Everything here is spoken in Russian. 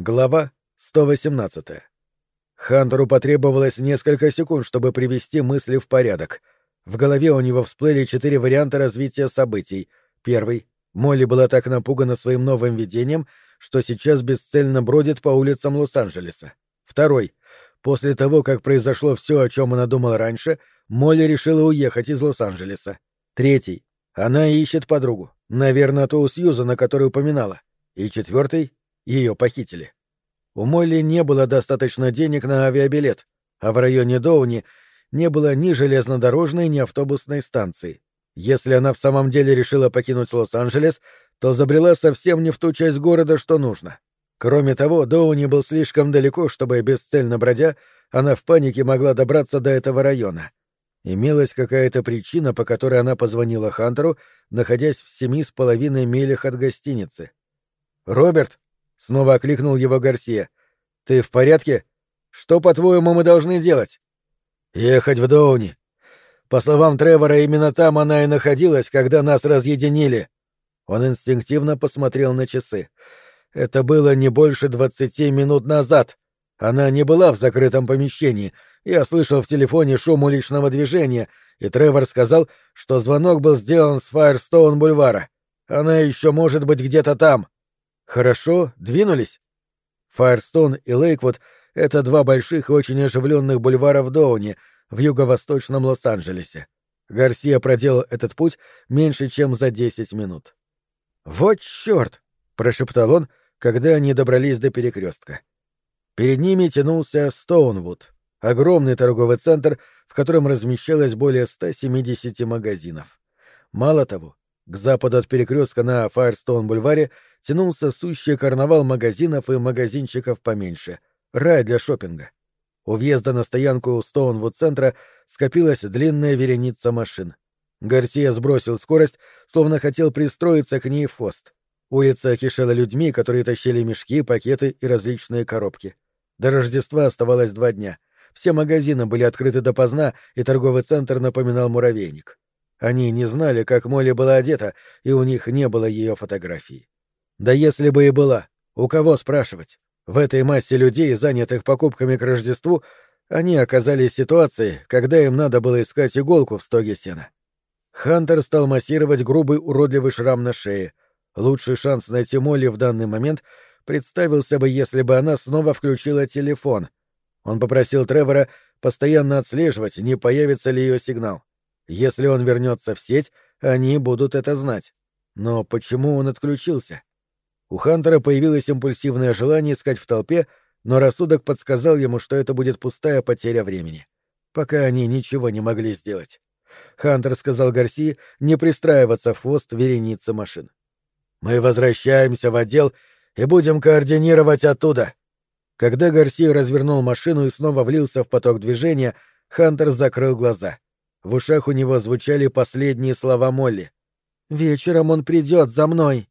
Глава 118. Хантеру потребовалось несколько секунд, чтобы привести мысли в порядок. В голове у него всплыли четыре варианта развития событий. Первый. Молли была так напугана своим новым видением, что сейчас бесцельно бродит по улицам Лос-Анджелеса. Второй. После того, как произошло все, о чем она думала раньше, Молли решила уехать из Лос-Анджелеса. Третий. Она ищет подругу. Наверное, ту Сьюзана, которую упоминала. И четвертый ее похитили. У Молли не было достаточно денег на авиабилет, а в районе Доуни не было ни железнодорожной, ни автобусной станции. Если она в самом деле решила покинуть Лос-Анджелес, то забрела совсем не в ту часть города, что нужно. Кроме того, Доуни был слишком далеко, чтобы, бесцельно бродя, она в панике могла добраться до этого района. Имелась какая-то причина, по которой она позвонила Хантеру, находясь в семи с половиной милях от гостиницы. «Роберт», Снова окликнул его Гарсия. «Ты в порядке? Что, по-твоему, мы должны делать?» «Ехать в Доуни. По словам Тревора, именно там она и находилась, когда нас разъединили». Он инстинктивно посмотрел на часы. «Это было не больше двадцати минут назад. Она не была в закрытом помещении. Я слышал в телефоне шум уличного движения, и Тревор сказал, что звонок был сделан с Фаерстоун-бульвара. Она еще может быть где-то там». Хорошо, двинулись. Фаерстон и Лейквуд — это два больших и очень оживленных бульвара в Доуне, в юго-восточном Лос-Анджелесе. Гарсия проделал этот путь меньше, чем за десять минут. «Вот черт!» — прошептал он, когда они добрались до перекрестка. Перед ними тянулся Стоунвуд, огромный торговый центр, в котором размещалось более 170 магазинов. Мало того, к западу от перекрестка на Фаерстоун-бульваре тянулся сущий карнавал магазинов и магазинчиков поменьше. Рай для шопинга. У въезда на стоянку Стоунвуд-центра скопилась длинная вереница машин. Гарсия сбросил скорость, словно хотел пристроиться к ней в хвост. Улица кишела людьми, которые тащили мешки, пакеты и различные коробки. До Рождества оставалось два дня. Все магазины были открыты допоздна, и торговый центр напоминал муравейник. Они не знали, как Молли была одета, и у них не было ее фотографии. Да если бы и была, у кого спрашивать? В этой массе людей, занятых покупками к Рождеству, они оказались в ситуации, когда им надо было искать иголку в стоге сена. Хантер стал массировать грубый уродливый шрам на шее. Лучший шанс найти Молли в данный момент представился бы, если бы она снова включила телефон. Он попросил Тревора постоянно отслеживать, не появится ли ее сигнал. Если он вернется в сеть, они будут это знать. Но почему он отключился? У Хантера появилось импульсивное желание искать в толпе, но рассудок подсказал ему, что это будет пустая потеря времени. Пока они ничего не могли сделать. Хантер сказал Гарси не пристраиваться в хвост вереницы машин. «Мы возвращаемся в отдел и будем координировать оттуда». Когда Гарси развернул машину и снова влился в поток движения, Хантер закрыл глаза. В ушах у него звучали последние слова Молли. «Вечером он придет за мной».